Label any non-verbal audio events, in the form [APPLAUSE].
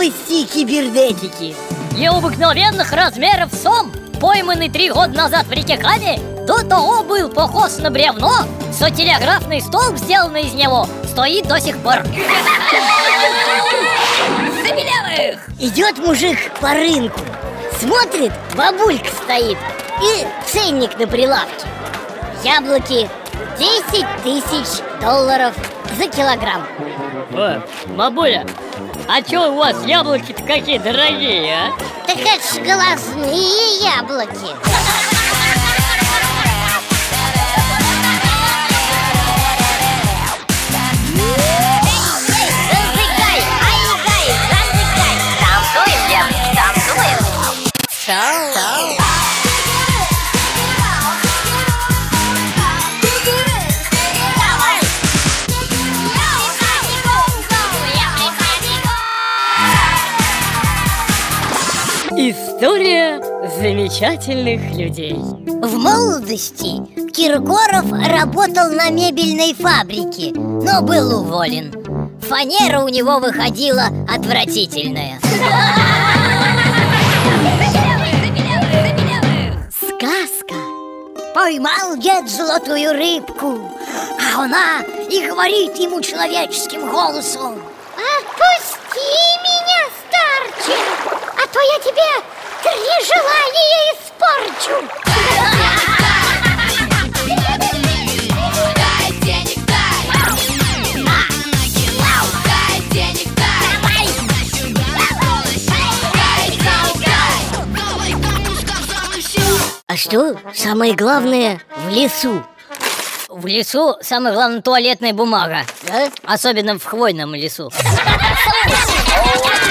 Новости кибернетики Необыкновенных размеров сом, пойманный три года назад в реке Каме, до того был похож на бревно, что телеграфный столб, сделанный из него, стоит до сих пор. Забелевых! Идет мужик по рынку Смотрит, бабулька стоит И ценник на прилавке Яблоки 10 тысяч долларов за килограмм О, бабуля, а чё у вас яблоки-то какие дорогие, а? Так это ж глазные яблоки. Танцуем, История замечательных людей. В молодости Киркоров работал на мебельной фабрике, но был уволен. Фанера у него выходила отвратительная. Сказка. Поймал дед золотую рыбку А она и говорит ему человеческим голосом. Отпусти испорчу А что самое главное в лесу? В лесу самое главное туалетная бумага Да? Особенно в хвойном лесу [LAUGHS]